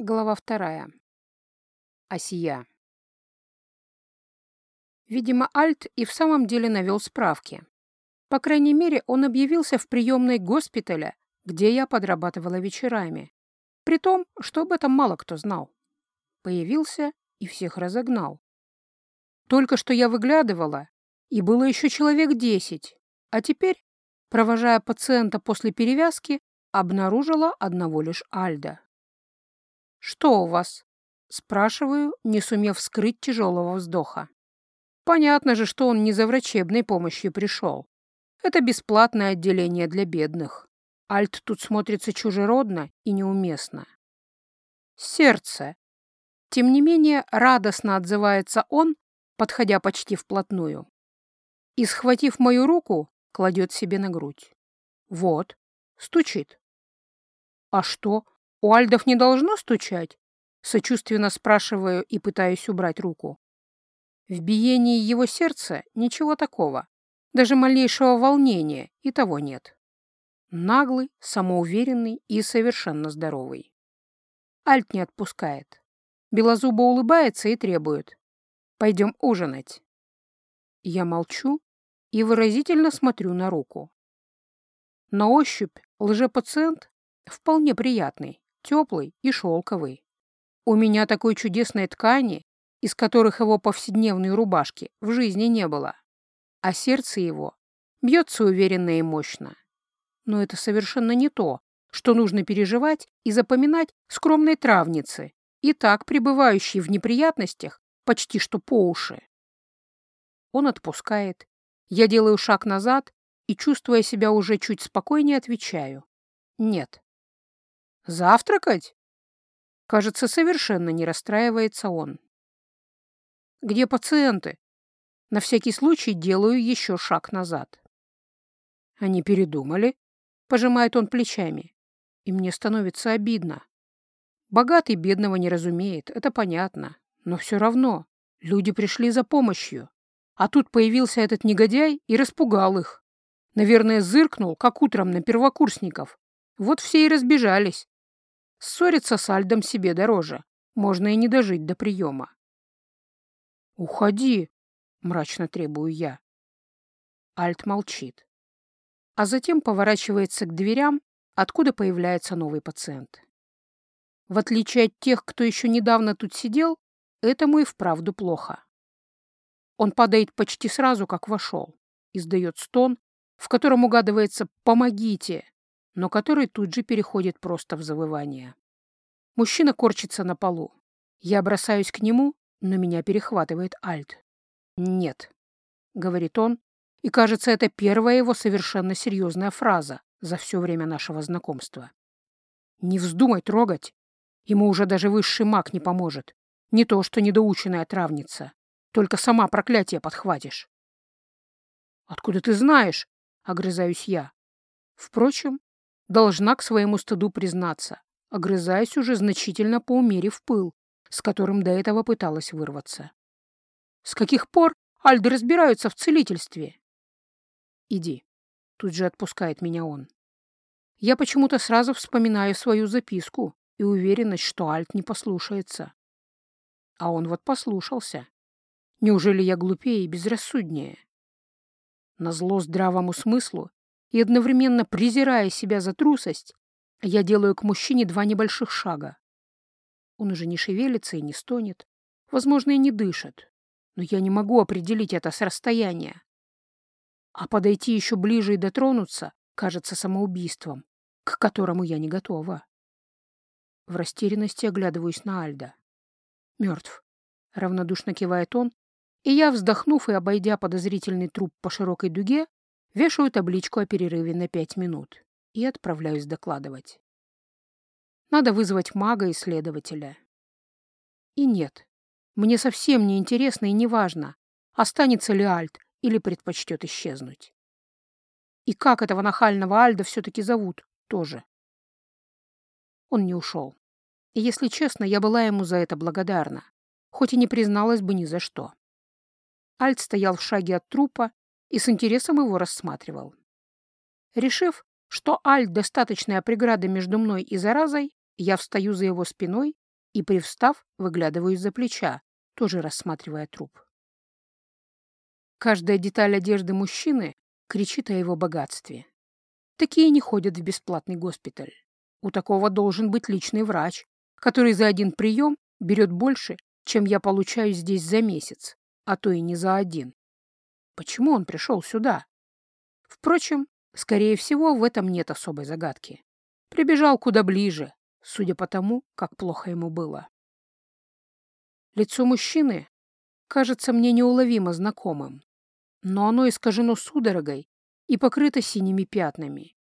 Глава вторая. Осия. Видимо, Альт и в самом деле навел справки. По крайней мере, он объявился в приемной госпиталя, где я подрабатывала вечерами. При том, что об этом мало кто знал. Появился и всех разогнал. Только что я выглядывала, и было еще человек десять, а теперь, провожая пациента после перевязки, обнаружила одного лишь Альда. «Что у вас?» — спрашиваю, не сумев скрыть тяжелого вздоха. Понятно же, что он не за врачебной помощью пришел. Это бесплатное отделение для бедных. Альт тут смотрится чужеродно и неуместно. Сердце. Тем не менее, радостно отзывается он, подходя почти вплотную. И, схватив мою руку, кладет себе на грудь. Вот, стучит. А что, «У Альдов не должно стучать?» Сочувственно спрашиваю и пытаюсь убрать руку. В биении его сердца ничего такого, даже малейшего волнения и того нет. Наглый, самоуверенный и совершенно здоровый. Альт не отпускает. Белозубо улыбается и требует. «Пойдем ужинать». Я молчу и выразительно смотрю на руку. На ощупь лжепациент вполне приятный, теплый и шелковый. У меня такой чудесной ткани, из которых его повседневные рубашки в жизни не было. А сердце его бьется уверенно и мощно. Но это совершенно не то, что нужно переживать и запоминать скромной травнице, и так пребывающей в неприятностях почти что по уши. Он отпускает. Я делаю шаг назад и, чувствуя себя уже чуть спокойнее, отвечаю. Нет. Завтракать? Кажется, совершенно не расстраивается он. Где пациенты? На всякий случай делаю еще шаг назад. Они передумали, пожимает он плечами, и мне становится обидно. Богатый бедного не разумеет, это понятно, но все равно люди пришли за помощью, а тут появился этот негодяй и распугал их. Наверное, зыркнул, как утром на первокурсников. Вот все и разбежались. Ссориться с Альдом себе дороже. Можно и не дожить до приема. «Уходи!» — мрачно требую я. Альт молчит. А затем поворачивается к дверям, откуда появляется новый пациент. В отличие от тех, кто еще недавно тут сидел, этому и вправду плохо. Он падает почти сразу, как вошел, издает стон, в котором угадывается «помогите», но который тут же переходит просто в завывание. Мужчина корчится на полу. Я бросаюсь к нему, но меня перехватывает Альт. «Нет», — говорит он, и, кажется, это первая его совершенно серьезная фраза за все время нашего знакомства. «Не вздумай трогать. Ему уже даже высший маг не поможет. Не то, что недоученная травница. Только сама проклятие подхватишь». «Откуда ты знаешь?» — огрызаюсь я. Впрочем, Должна к своему стыду признаться, огрызаясь уже значительно поумерив пыл, с которым до этого пыталась вырваться. С каких пор альды разбираются в целительстве? Иди. Тут же отпускает меня он. Я почему-то сразу вспоминаю свою записку и уверенность, что Альт не послушается. А он вот послушался. Неужели я глупее и безрассуднее? На зло здравому смыслу и одновременно презирая себя за трусость, я делаю к мужчине два небольших шага. Он уже не шевелится и не стонет, возможно, и не дышит, но я не могу определить это с расстояния. А подойти еще ближе и дотронуться кажется самоубийством, к которому я не готова. В растерянности оглядываюсь на Альда. Мертв. Равнодушно кивает он, и я, вздохнув и обойдя подозрительный труп по широкой дуге, Вешаю табличку о перерыве на пять минут и отправляюсь докладывать. Надо вызвать мага-исследователя. И нет, мне совсем не интересно и не важно, останется ли Альт или предпочтет исчезнуть. И как этого нахального Альда все-таки зовут, тоже. Он не ушел. И, если честно, я была ему за это благодарна, хоть и не призналась бы ни за что. Альт стоял в шаге от трупа и с интересом его рассматривал. Решив, что Альт — достаточная преграда между мной и заразой, я встаю за его спиной и, привстав, выглядываю из-за плеча, тоже рассматривая труп. Каждая деталь одежды мужчины кричит о его богатстве. Такие не ходят в бесплатный госпиталь. У такого должен быть личный врач, который за один прием берет больше, чем я получаю здесь за месяц, а то и не за один. Почему он пришел сюда? Впрочем, скорее всего, в этом нет особой загадки. Прибежал куда ближе, судя по тому, как плохо ему было. Лицо мужчины кажется мне неуловимо знакомым, но оно искажено судорогой и покрыто синими пятнами.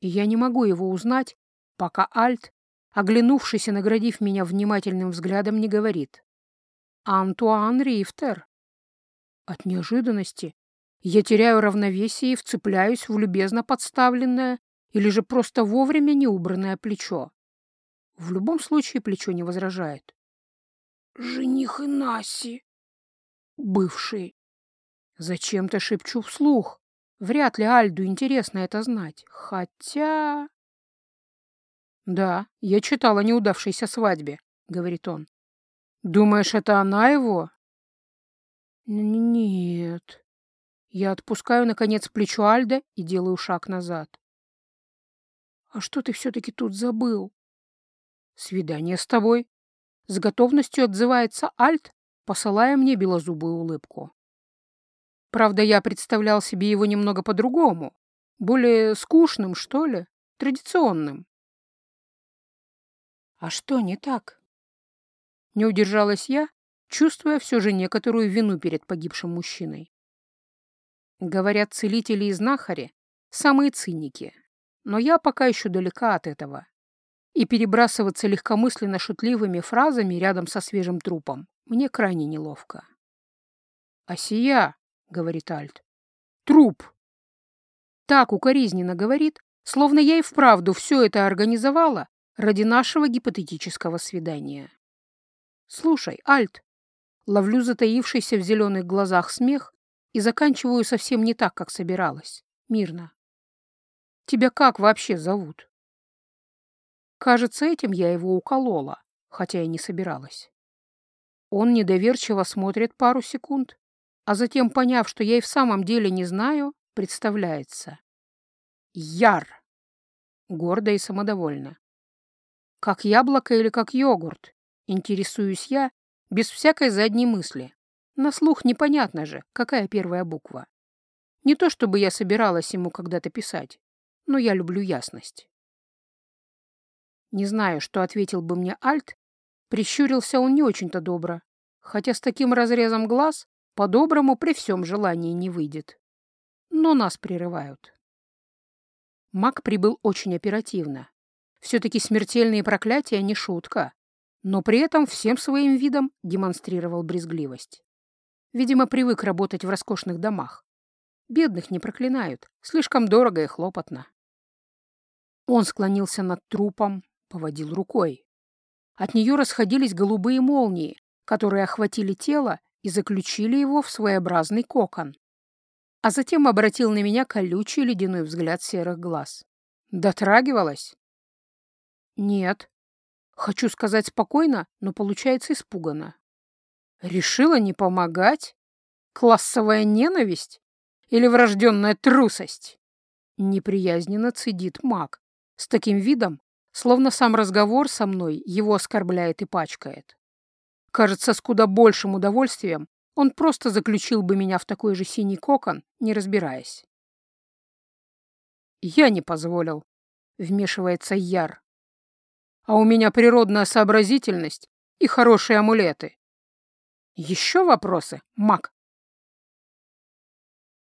И я не могу его узнать, пока Альт, оглянувшись и наградив меня внимательным взглядом, не говорит. «Антуан Рифтер». От неожиданности я теряю равновесие и вцепляюсь в любезно подставленное или же просто вовремя неубранное плечо. В любом случае плечо не возражает. «Жених Инаси!» «Бывший!» Зачем-то шепчу вслух. Вряд ли Альду интересно это знать. Хотя... «Да, я читала о неудавшейся свадьбе», — говорит он. «Думаешь, это она его?» «Нет». Я отпускаю, наконец, плечо Альда и делаю шаг назад. «А что ты все-таки тут забыл?» «Свидание с тобой». С готовностью отзывается Альт, посылая мне белозубую улыбку. Правда, я представлял себе его немного по-другому, более скучным, что ли, традиционным. А что не так? Не удержалась я, чувствуя все же некоторую вину перед погибшим мужчиной. Говорят, целители и знахари — самые циники, но я пока еще далека от этого. И перебрасываться легкомысленно шутливыми фразами рядом со свежим трупом мне крайне неловко. «А сия!» — говорит Альт. «Труп!» Так укоризненно говорит, словно я и вправду все это организовала ради нашего гипотетического свидания. «Слушай, Альт!» Ловлю затаившийся в зеленых глазах смех и заканчиваю совсем не так, как собиралась. Мирно. Тебя как вообще зовут? Кажется, этим я его уколола, хотя и не собиралась. Он недоверчиво смотрит пару секунд, а затем, поняв, что я и в самом деле не знаю, представляется. Яр! Гордо и самодовольно. Как яблоко или как йогурт, интересуюсь я, без всякой задней мысли. На слух непонятно же, какая первая буква. Не то чтобы я собиралась ему когда-то писать но я люблю ясность. Не знаю, что ответил бы мне Альт, прищурился он не очень-то добро, хотя с таким разрезом глаз по-доброму при всем желании не выйдет. Но нас прерывают. Маг прибыл очень оперативно. Все-таки смертельные проклятия не шутка, но при этом всем своим видом демонстрировал брезгливость. Видимо, привык работать в роскошных домах. Бедных не проклинают, слишком дорого и хлопотно. Он склонился над трупом, поводил рукой. От нее расходились голубые молнии, которые охватили тело и заключили его в своеобразный кокон. А затем обратил на меня колючий ледяной взгляд серых глаз. Дотрагивалась? Нет. Хочу сказать спокойно, но получается испуганно. Решила не помогать? Классовая ненависть? Или врожденная трусость? Неприязненно цедит маг, с таким видом, словно сам разговор со мной его оскорбляет и пачкает. Кажется, с куда большим удовольствием он просто заключил бы меня в такой же синий кокон, не разбираясь. «Я не позволил», — вмешивается Яр. «А у меня природная сообразительность и хорошие амулеты. Еще вопросы, маг?»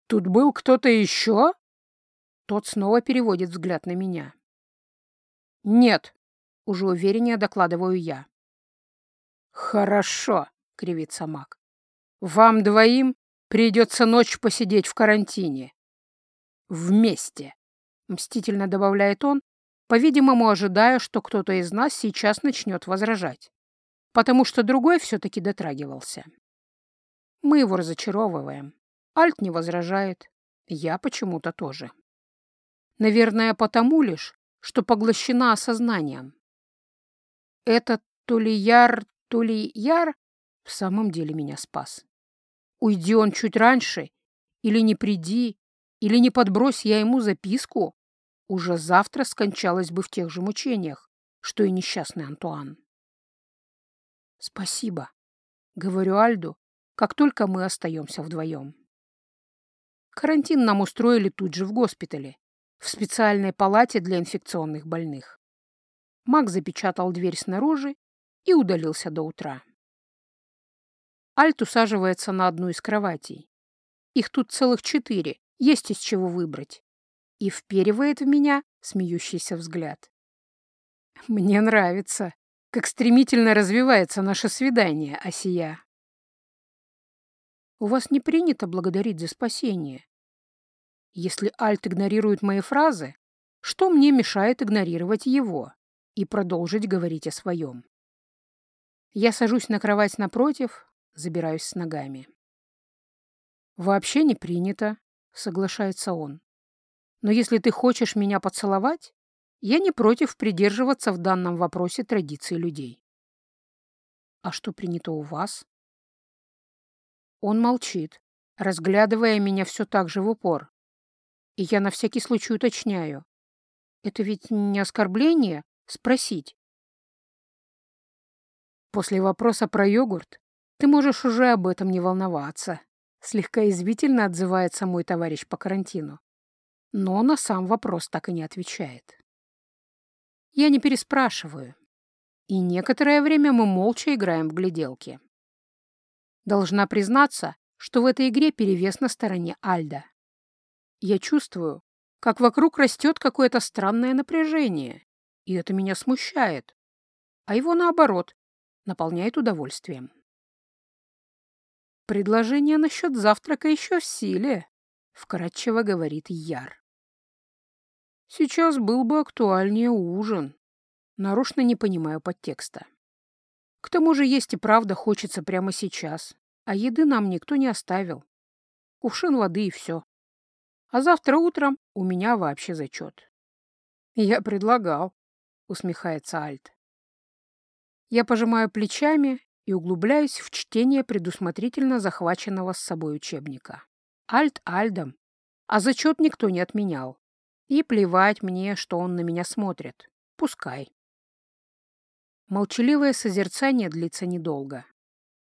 «Тут был кто-то еще?» Тот снова переводит взгляд на меня. «Нет», — уже увереннее докладываю я. «Хорошо», — кривится маг. «Вам двоим придется ночь посидеть в карантине. Вместе», — мстительно добавляет он, по-видимому, ожидая, что кто-то из нас сейчас начнет возражать, потому что другой все-таки дотрагивался. Мы его разочаровываем. Альт не возражает, я почему-то тоже. Наверное, потому лишь, что поглощена осознанием. Этот то ли Яр, то ли Яр в самом деле меня спас. Уйди он чуть раньше, или не приди, или не подбрось я ему записку, уже завтра скончалась бы в тех же мучениях, что и несчастный Антуан. «Спасибо», — говорю Альду, как только мы остаемся вдвоем. Карантин нам устроили тут же в госпитале, в специальной палате для инфекционных больных. Мак запечатал дверь снаружи и удалился до утра. Альт усаживается на одну из кроватей. Их тут целых четыре, есть из чего выбрать. И вперивает в меня смеющийся взгляд. Мне нравится, как стремительно развивается наше свидание, Осия. У вас не принято благодарить за спасение. Если Альт игнорирует мои фразы, что мне мешает игнорировать его и продолжить говорить о своем? Я сажусь на кровать напротив, забираюсь с ногами. «Вообще не принято», — соглашается он. «Но если ты хочешь меня поцеловать, я не против придерживаться в данном вопросе традиций людей». «А что принято у вас?» Он молчит, разглядывая меня все так же в упор. И я на всякий случай уточняю. Это ведь не оскорбление спросить, После вопроса про йогурт ты можешь уже об этом не волноваться. Слегка извительно отзывается мой товарищ по карантину. Но на сам вопрос так и не отвечает. Я не переспрашиваю. И некоторое время мы молча играем в гляделки. Должна признаться, что в этой игре перевес на стороне Альда. Я чувствую, как вокруг растет какое-то странное напряжение, и это меня смущает. А его, наоборот, наполняет удовольствием. «Предложение насчет завтрака еще в силе», — вкратчиво говорит Яр. «Сейчас был бы актуальнее ужин», — нарочно не понимаю подтекста. «К тому же есть и правда хочется прямо сейчас, а еды нам никто не оставил. Кувшин воды и все. А завтра утром у меня вообще зачет». «Я предлагал», — усмехается Альт. Я пожимаю плечами и углубляюсь в чтение предусмотрительно захваченного с собой учебника. Альт альдом, а зачет никто не отменял. И плевать мне, что он на меня смотрит. Пускай. Молчаливое созерцание длится недолго.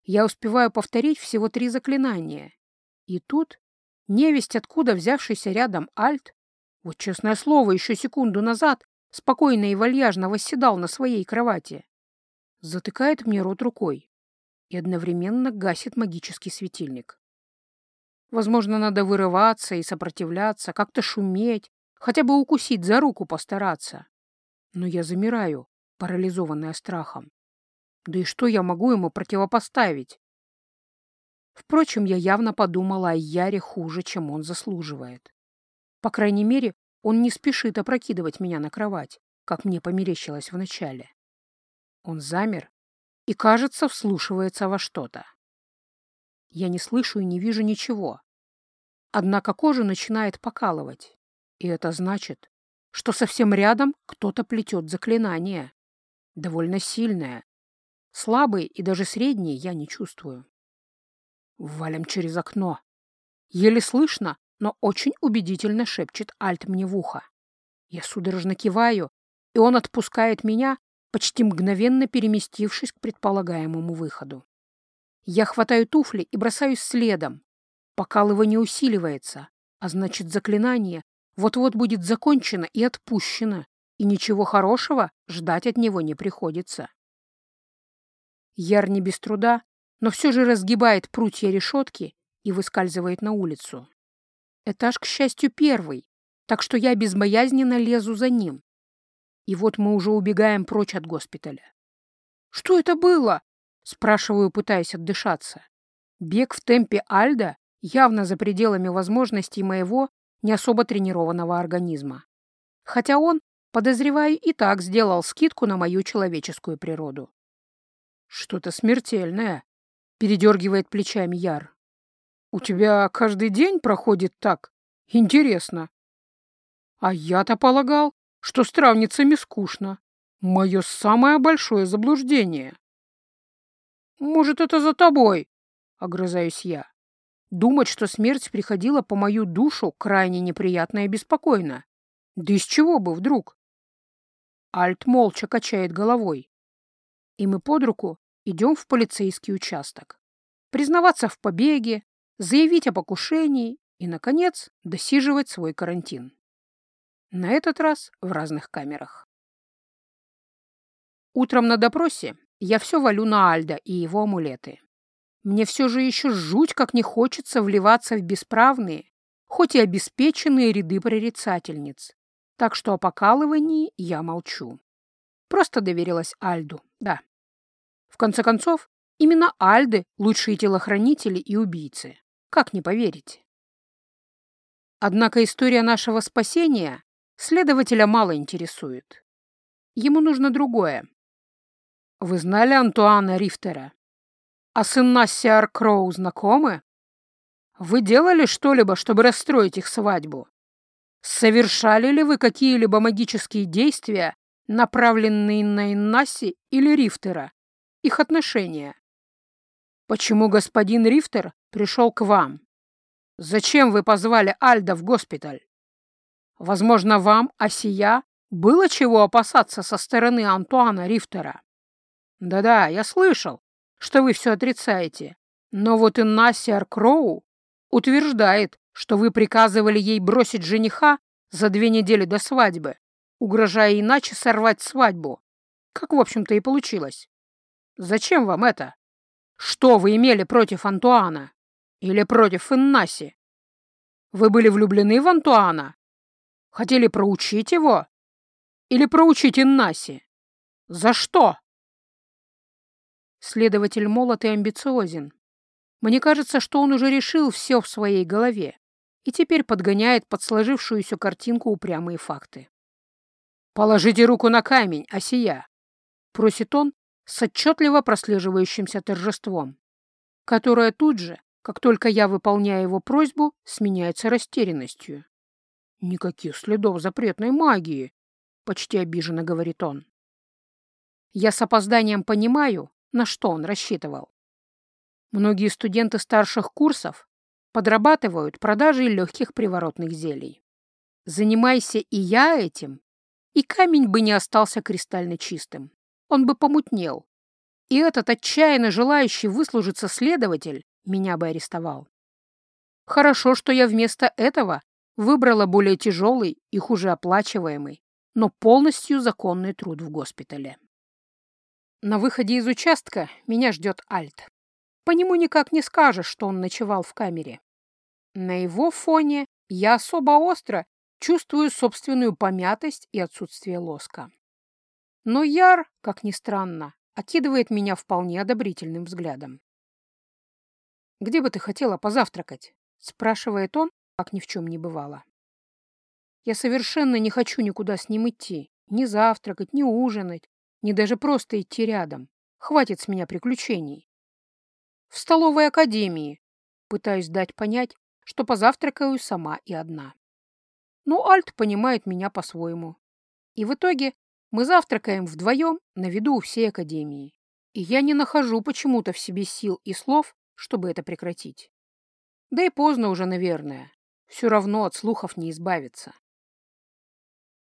Я успеваю повторить всего три заклинания. И тут невесть, откуда взявшийся рядом Альт, вот честное слово, еще секунду назад спокойно и вальяжно восседал на своей кровати, затыкает мне рот рукой и одновременно гасит магический светильник. Возможно, надо вырываться и сопротивляться, как-то шуметь, хотя бы укусить за руку постараться. Но я замираю, парализованная страхом. Да и что я могу ему противопоставить? Впрочем, я явно подумала о Яре хуже, чем он заслуживает. По крайней мере, он не спешит опрокидывать меня на кровать, как мне померещилось вначале. Он замер и, кажется, вслушивается во что-то. Я не слышу и не вижу ничего. Однако кожу начинает покалывать. И это значит, что совсем рядом кто-то плетет заклинание. Довольно сильное. Слабые и даже средние я не чувствую. Валим через окно. Еле слышно, но очень убедительно шепчет Альт мне в ухо. Я судорожно киваю, и он отпускает меня, почти мгновенно переместившись к предполагаемому выходу. Я хватаю туфли и бросаюсь следом. Покалывание усиливается, а значит, заклинание вот-вот будет закончено и отпущено, и ничего хорошего ждать от него не приходится. Яр не без труда, но все же разгибает прутья решетки и выскальзывает на улицу. Этаж, к счастью, первый, так что я безбоязненно лезу за ним. И вот мы уже убегаем прочь от госпиталя. «Что это было?» — спрашиваю, пытаясь отдышаться. Бег в темпе Альда явно за пределами возможностей моего не особо тренированного организма. Хотя он, подозреваю, и так сделал скидку на мою человеческую природу. «Что-то смертельное», — передергивает плечами Яр. «У тебя каждый день проходит так? Интересно». «А я-то полагал, что с травницами скучно. Мое самое большое заблуждение. Может, это за тобой, огрызаюсь я. Думать, что смерть приходила по мою душу, крайне неприятно и беспокойно. Да из чего бы вдруг? Альт молча качает головой. И мы под руку идем в полицейский участок. Признаваться в побеге, заявить о покушении и, наконец, досиживать свой карантин. На этот раз в разных камерах. Утром на допросе я все валю на Альда и его амулеты. Мне все же еще жуть как не хочется вливаться в бесправные, хоть и обеспеченные ряды прорицательниц. Так что о покалывании я молчу. Просто доверилась Альду, да. В конце концов, именно Альды — лучшие телохранители и убийцы. Как не поверить? Однако история нашего спасения следователя мало интересует. Ему нужно другое. Вы знали Антуана Рифтера? А с Иннасси Аркроу знакомы? Вы делали что-либо, чтобы расстроить их свадьбу? Совершали ли вы какие-либо магические действия, направленные на Иннаси или Рифтера? Их отношения? Почему господин Рифтер пришел к вам? Зачем вы позвали Альда в госпиталь? Возможно, вам, Осия, было чего опасаться со стороны Антуана Рифтера. Да-да, я слышал, что вы все отрицаете. Но вот и Нассиар Кроу утверждает, что вы приказывали ей бросить жениха за две недели до свадьбы, угрожая иначе сорвать свадьбу, как, в общем-то, и получилось. Зачем вам это? Что вы имели против Антуана? Или против Иннаси? Вы были влюблены в Антуана? Хотели проучить его? Или проучить Иннаси? За что? Следователь молод и амбициозен. Мне кажется, что он уже решил все в своей голове и теперь подгоняет под сложившуюся картинку упрямые факты. «Положите руку на камень, осия!» — просит он с отчетливо прослеживающимся торжеством, которое тут же, как только я выполняю его просьбу, сменяется растерянностью. «Никаких следов запретной магии», — почти обиженно говорит он. Я с опозданием понимаю, на что он рассчитывал. Многие студенты старших курсов подрабатывают продажей легких приворотных зелий. Занимайся и я этим, и камень бы не остался кристально чистым. Он бы помутнел. И этот отчаянно желающий выслужиться следователь меня бы арестовал. Хорошо, что я вместо этого выбрала более тяжелый и хуже оплачиваемый, но полностью законный труд в госпитале. На выходе из участка меня ждет Альт. По нему никак не скажешь, что он ночевал в камере. На его фоне я особо остро чувствую собственную помятость и отсутствие лоска. Но Яр, как ни странно, окидывает меня вполне одобрительным взглядом. «Где бы ты хотела позавтракать?» — спрашивает он, как ни в чем не бывало. Я совершенно не хочу никуда с ним идти, ни завтракать, ни ужинать, не даже просто идти рядом. Хватит с меня приключений. В столовой академии пытаюсь дать понять, что позавтракаю сама и одна. Но Альт понимает меня по-своему. И в итоге мы завтракаем вдвоем на виду у всей академии. И я не нахожу почему-то в себе сил и слов, чтобы это прекратить. Да и поздно уже, наверное. Все равно от слухов не избавиться.